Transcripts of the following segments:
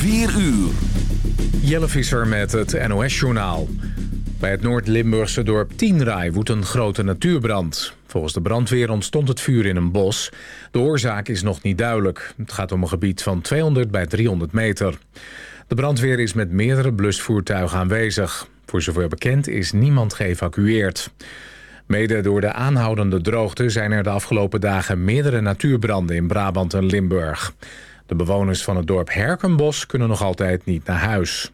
4 uur. Jelle Visser met het NOS-journaal. Bij het Noord-Limburgse dorp Tienraai woedt een grote natuurbrand. Volgens de brandweer ontstond het vuur in een bos. De oorzaak is nog niet duidelijk. Het gaat om een gebied van 200 bij 300 meter. De brandweer is met meerdere blusvoertuigen aanwezig. Voor zover bekend is niemand geëvacueerd. Mede door de aanhoudende droogte zijn er de afgelopen dagen meerdere natuurbranden in Brabant en Limburg. De bewoners van het dorp Herkenbos kunnen nog altijd niet naar huis.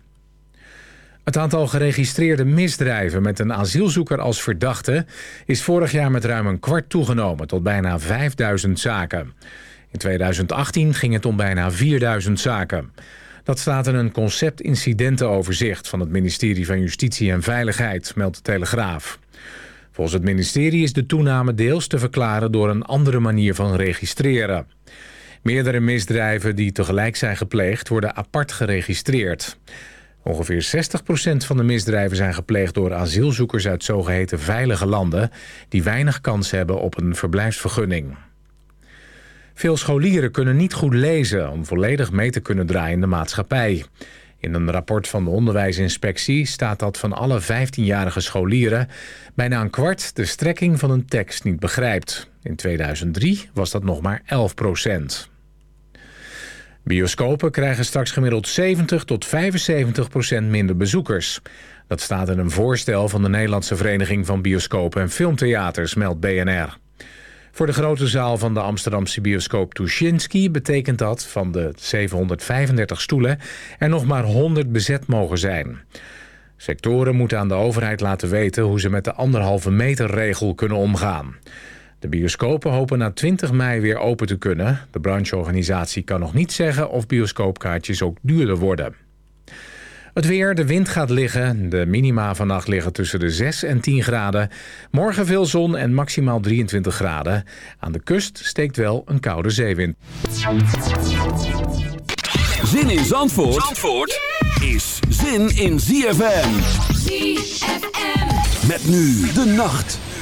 Het aantal geregistreerde misdrijven met een asielzoeker als verdachte... is vorig jaar met ruim een kwart toegenomen tot bijna 5000 zaken. In 2018 ging het om bijna 4000 zaken. Dat staat in een concept-incidentenoverzicht... van het ministerie van Justitie en Veiligheid, meldt de Telegraaf. Volgens het ministerie is de toename deels te verklaren... door een andere manier van registreren. Meerdere misdrijven die tegelijk zijn gepleegd worden apart geregistreerd. Ongeveer 60% van de misdrijven zijn gepleegd door asielzoekers uit zogeheten veilige landen... die weinig kans hebben op een verblijfsvergunning. Veel scholieren kunnen niet goed lezen om volledig mee te kunnen draaien in de maatschappij. In een rapport van de onderwijsinspectie staat dat van alle 15-jarige scholieren... bijna een kwart de strekking van een tekst niet begrijpt. In 2003 was dat nog maar 11 procent. Bioscopen krijgen straks gemiddeld 70 tot 75 procent minder bezoekers. Dat staat in een voorstel van de Nederlandse Vereniging van Bioscopen en Filmtheaters, meldt BNR. Voor de grote zaal van de Amsterdamse bioscoop Tuschinski betekent dat van de 735 stoelen er nog maar 100 bezet mogen zijn. Sectoren moeten aan de overheid laten weten hoe ze met de anderhalve meter regel kunnen omgaan. De bioscopen hopen na 20 mei weer open te kunnen. De brancheorganisatie kan nog niet zeggen of bioscoopkaartjes ook duurder worden. Het weer, de wind gaat liggen. De minima vannacht liggen tussen de 6 en 10 graden. Morgen veel zon en maximaal 23 graden. Aan de kust steekt wel een koude zeewind. Zin in Zandvoort, Zandvoort is zin in ZFM. ZFM. Met nu de nacht.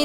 Oh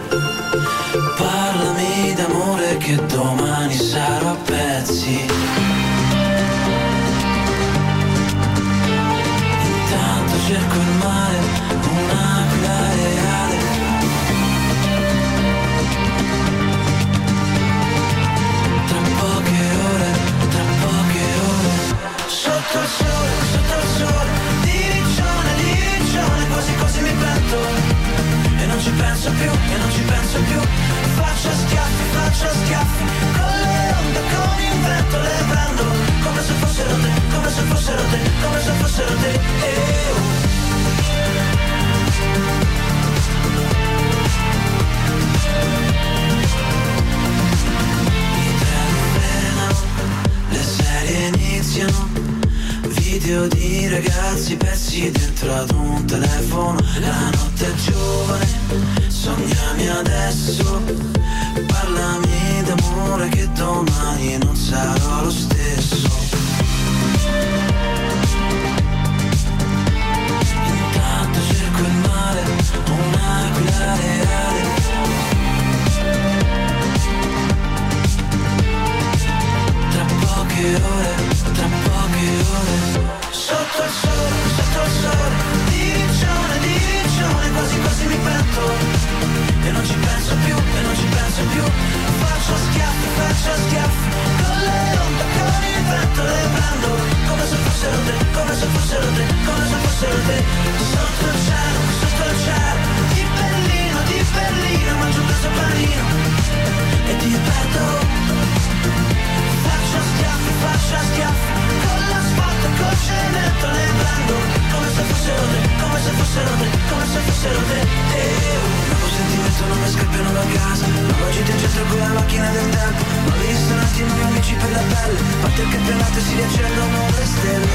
Se te e io Dopo sentimento non mi scappiano da casa Oggi ti gestro con la macchina del tempo Ma lì un attimo gli amici per la pelle Fate il campionato si riaccendono le stelle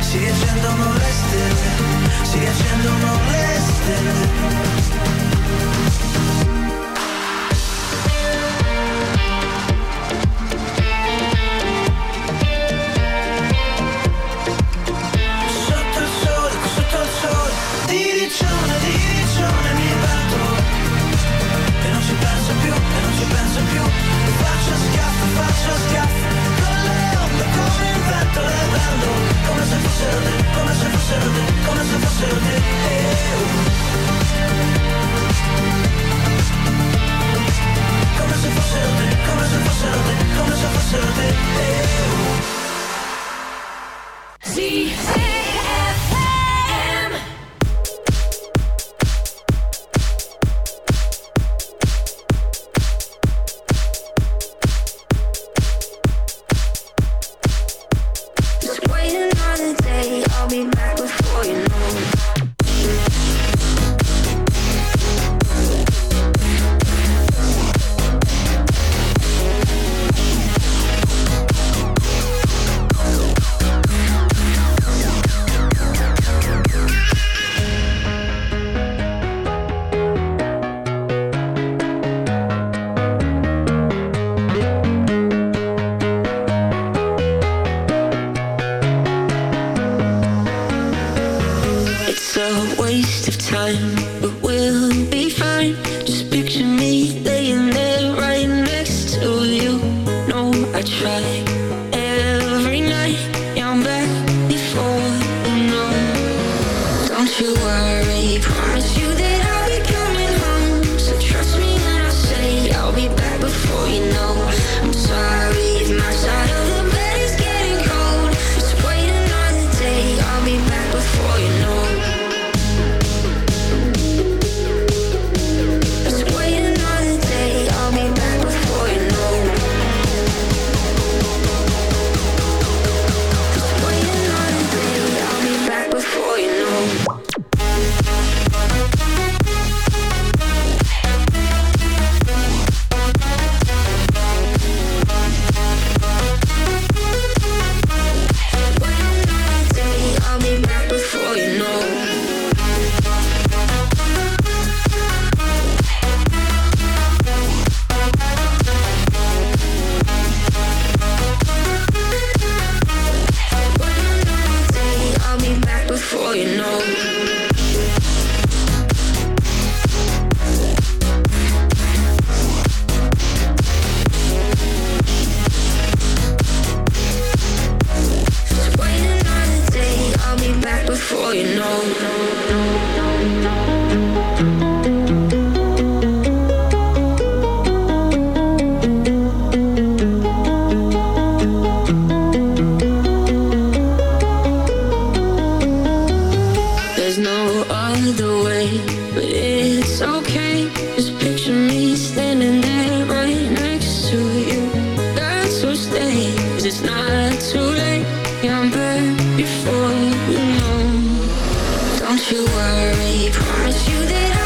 Si riaccendono le stelle Si riaccendono le stelle Kom te, come se fossero kom eens se fossero te. Come se fossero te, come se fossero te, Right. Promise you that I'll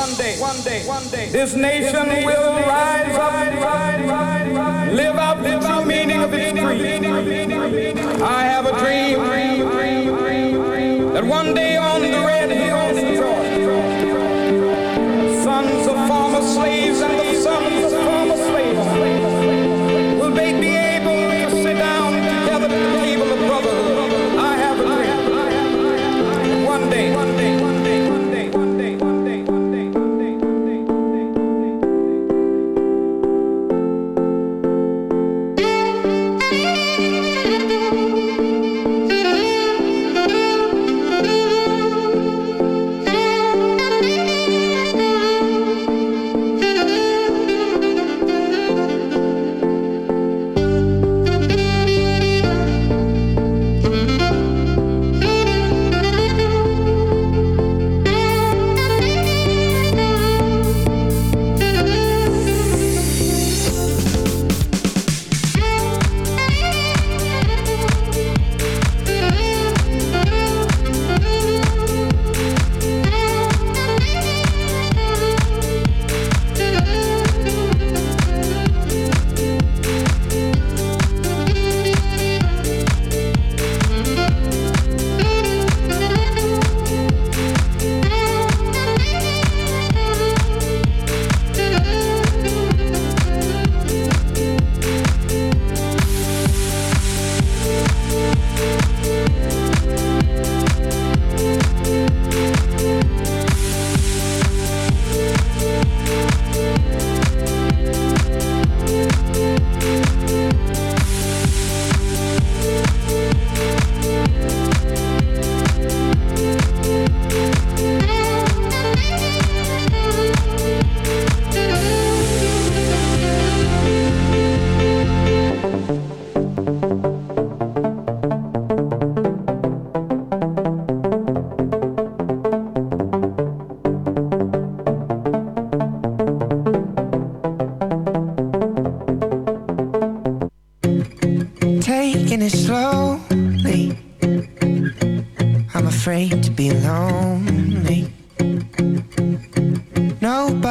One day, one day, one day, this nation will rise up, live out the true meaning of its creed.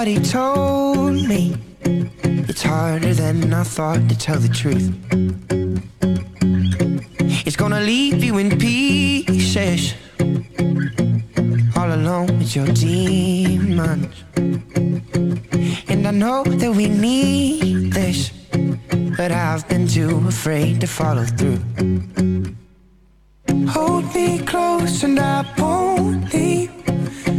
Nobody told me it's harder than I thought to tell the truth. It's gonna leave you in pieces, all alone with your demons. And I know that we need this but I've been too afraid to follow through. Hold me close and I won't.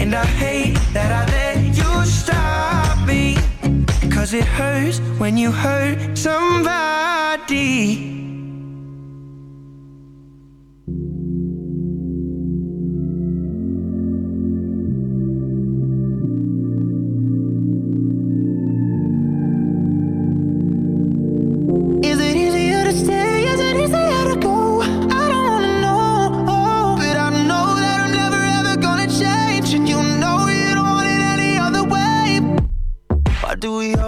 And I hate that I let you stop me. Cause it hurts when you hurt somebody.